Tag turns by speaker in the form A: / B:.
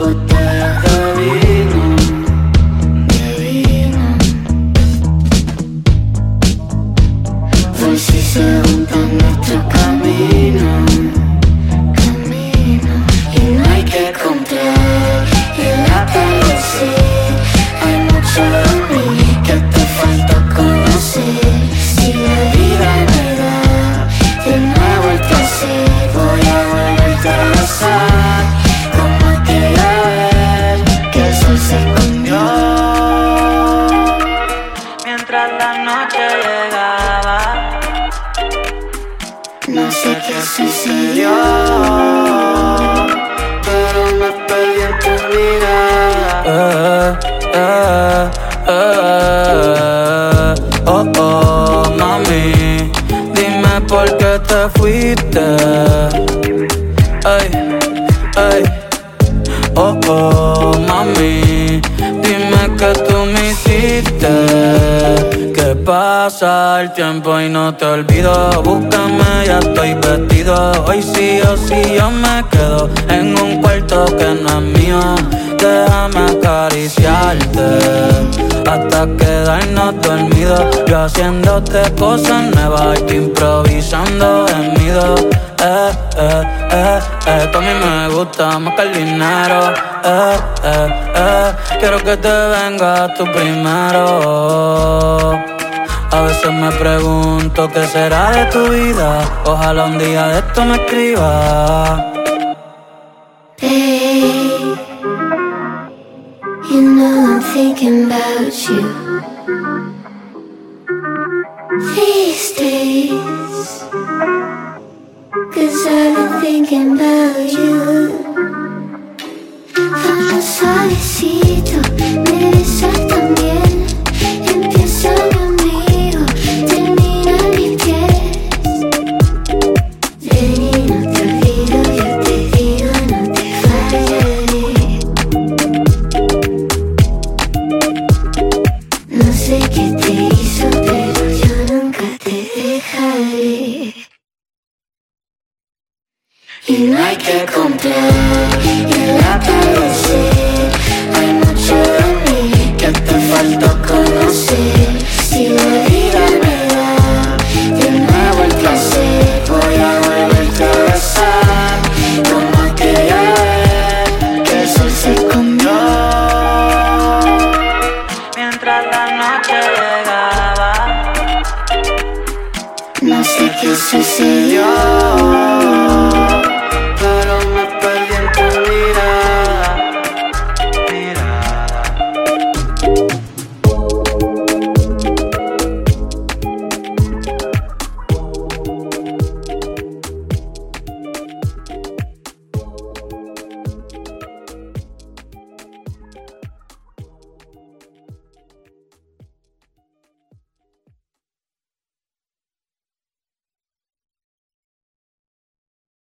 A: botella de vino, de vino. Fue si se juntan nuestros caminos, camino. Y no hay que comprar el atardecer, hay mucho No sé qué sucedió, pero me perdí tu mirada.
B: Eh. Oh, oh, mami, dime por qué te fuiste. Ay, ay. Oh, oh, pasa el tiempo y no te olvido. Búscame, ya estoy vestido. Hoy sí o sí yo me quedo en un cuarto que no es mío. Déjame acariciarte hasta quedarnos dormidos. Yo haciéndote cosas nuevas y improvisando en mi. Eh, eh, eh, eh, tú a mí me gusta más que el dinero. Eh, eh, eh, quiero que te vengas tú primero. A veces me pregunto qué será de tu vida. Ojalá un día de esto me escriba.
A: Babe, you know I'm thinking about you these days. Cause I've been thinking about you. Vamos suavecito, Y no hay que comprar el atardecer. Hay mucho de mí que te falta conocer. Si la vida me da de nuevo el placer, voy a volverte a besar. Como aquella vez que el sol se escondió.
C: mientras la noche llegaba.
A: No sé qué sucedió,